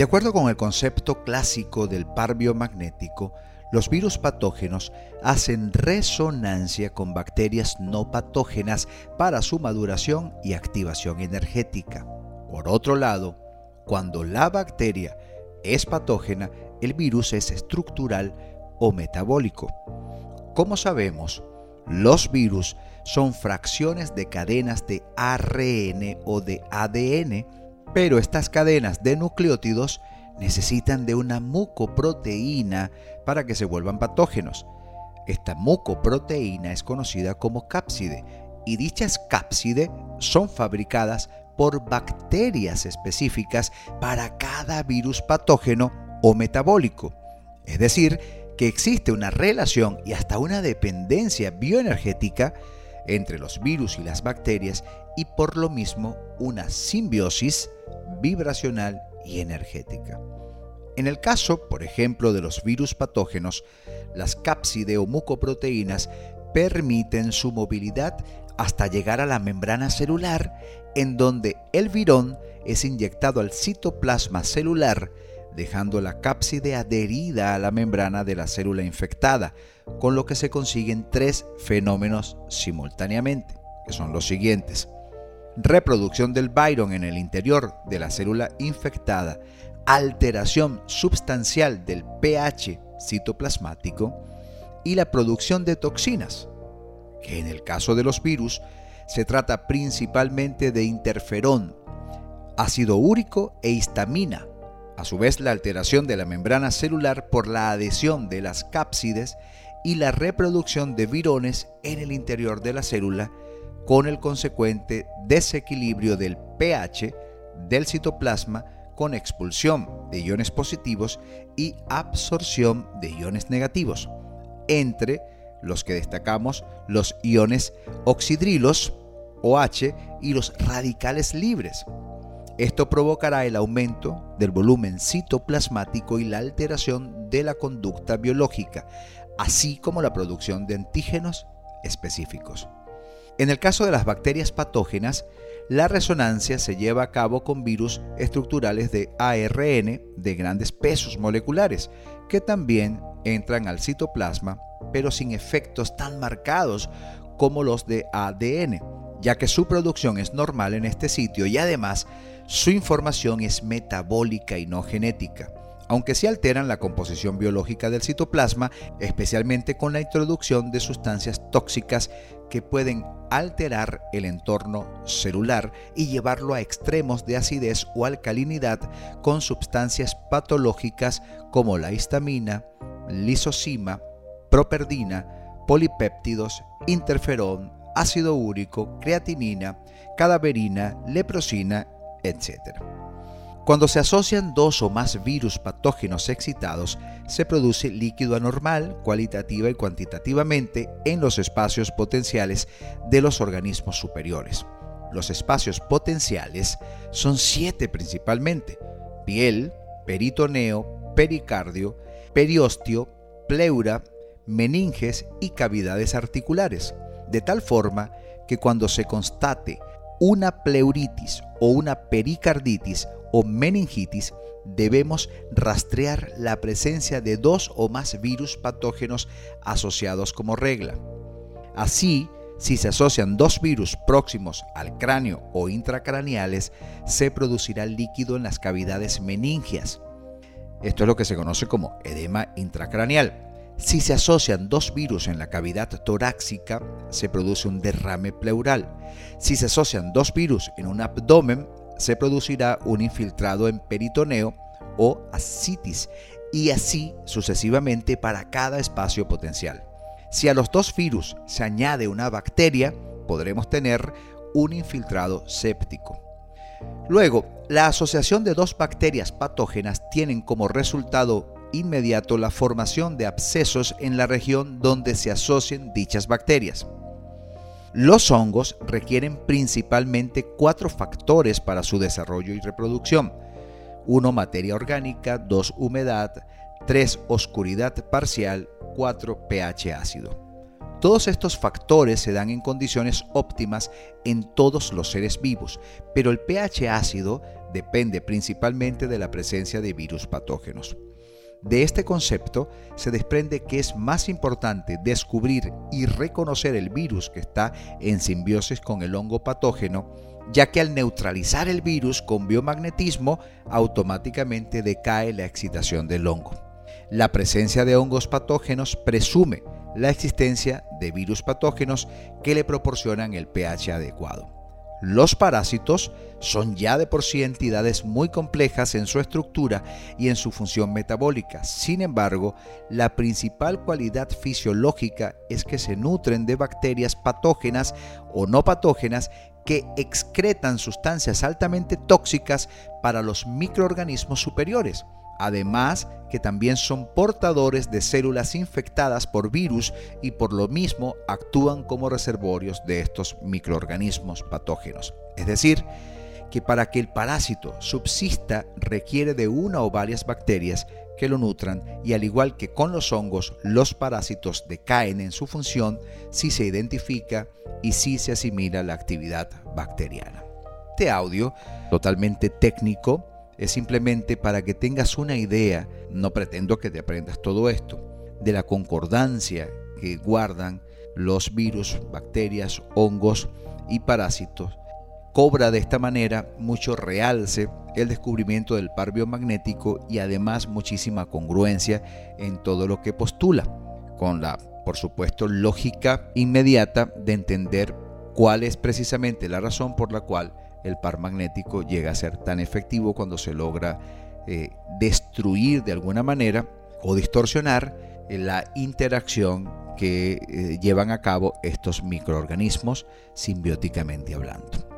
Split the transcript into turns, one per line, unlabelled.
De acuerdo con el concepto clásico del par biomagnético, los virus patógenos hacen resonancia con bacterias no patógenas para su maduración y activación energética. Por otro lado, cuando la bacteria es patógena, el virus es estructural o metabólico. Como sabemos, los virus son fracciones de cadenas de ARN o de ADN, pero estas cadenas de nucleótidos necesitan de una mucoproteína para que se vuelvan patógenos. Esta mucoproteína es conocida como cápside y dichas cápside son fabricadas por bacterias específicas para cada virus patógeno o metabólico. Es decir, que existe una relación y hasta una dependencia bioenergética entre los virus y las bacterias y por lo mismo una simbiosis vibracional y energética. En el caso, por ejemplo, de los virus patógenos, las cápside o mucoproteínas permiten su movilidad hasta llegar a la membrana celular, en donde el virón es inyectado al citoplasma celular, dejando la cápside adherida a la membrana de la célula infectada, con lo que se consiguen tres fenómenos simultáneamente, que son los siguientes. Reproducción del virón en el interior de la célula infectada, alteración substancial del pH citoplasmático y la producción de toxinas, que en el caso de los virus se trata principalmente de interferón, ácido úrico e histamina, a su vez la alteración de la membrana celular por la adhesión de las cápsides y la reproducción de virones en el interior de la célula con el consecuente desequilibrio del pH del citoplasma con expulsión de iones positivos y absorción de iones negativos, entre los que destacamos los iones oxidrilos OH y los radicales libres. Esto provocará el aumento del volumen citoplasmático y la alteración de la conducta biológica, así como la producción de antígenos específicos. En el caso de las bacterias patógenas, la resonancia se lleva a cabo con virus estructurales de ARN de grandes pesos moleculares, que también entran al citoplasma, pero sin efectos tan marcados como los de ADN, ya que su producción es normal en este sitio y además su información es metabólica y no genética aunque sí alteran la composición biológica del citoplasma, especialmente con la introducción de sustancias tóxicas que pueden alterar el entorno celular y llevarlo a extremos de acidez o alcalinidad con sustancias patológicas como la histamina, lisocima, properdina, polipéptidos, interferón, ácido úrico, creatinina, cadaverina, leprosina, etc. Cuando se asocian dos o más virus patógenos excitados, se produce líquido anormal cualitativa y cuantitativamente en los espacios potenciales de los organismos superiores. Los espacios potenciales son siete principalmente, piel, peritoneo, pericardio, periósteo, pleura, meninges y cavidades articulares, de tal forma que cuando se constate una pleuritis o una pericarditis o meningitis, debemos rastrear la presencia de dos o más virus patógenos asociados como regla. Así, si se asocian dos virus próximos al cráneo o intracraneales, se producirá líquido en las cavidades meningias. Esto es lo que se conoce como edema intracraneal. Si se asocian dos virus en la cavidad torácica, se produce un derrame pleural. Si se asocian dos virus en un abdomen, se producirá un infiltrado en peritoneo o ascitis y así sucesivamente para cada espacio potencial. Si a los dos virus se añade una bacteria, podremos tener un infiltrado séptico. Luego, la asociación de dos bacterias patógenas tienen como resultado inmediato la formación de abscesos en la región donde se asocien dichas bacterias. Los hongos requieren principalmente cuatro factores para su desarrollo y reproducción. 1. Materia orgánica, 2. Humedad, 3. Oscuridad parcial, 4. pH ácido. Todos estos factores se dan en condiciones óptimas en todos los seres vivos, pero el pH ácido depende principalmente de la presencia de virus patógenos. De este concepto se desprende que es más importante descubrir y reconocer el virus que está en simbiosis con el hongo patógeno, ya que al neutralizar el virus con biomagnetismo automáticamente decae la excitación del hongo. La presencia de hongos patógenos presume la existencia de virus patógenos que le proporcionan el pH adecuado. Los parásitos son ya de por sí entidades muy complejas en su estructura y en su función metabólica. Sin embargo, la principal cualidad fisiológica es que se nutren de bacterias patógenas o no patógenas que excretan sustancias altamente tóxicas para los microorganismos superiores. Además, que también son portadores de células infectadas por virus y por lo mismo actúan como reservorios de estos microorganismos patógenos. Es decir, que para que el parásito subsista requiere de una o varias bacterias que lo nutran y al igual que con los hongos, los parásitos decaen en su función si se identifica y si se asimila la actividad bacteriana. Este audio, totalmente técnico, es simplemente para que tengas una idea, no pretendo que te aprendas todo esto, de la concordancia que guardan los virus, bacterias, hongos y parásitos. Cobra de esta manera mucho realce el descubrimiento del par biomagnético y además muchísima congruencia en todo lo que postula, con la, por supuesto, lógica inmediata de entender cuál es precisamente la razón por la cual el par magnético llega a ser tan efectivo cuando se logra eh, destruir de alguna manera o distorsionar eh, la interacción que eh, llevan a cabo estos microorganismos simbióticamente hablando.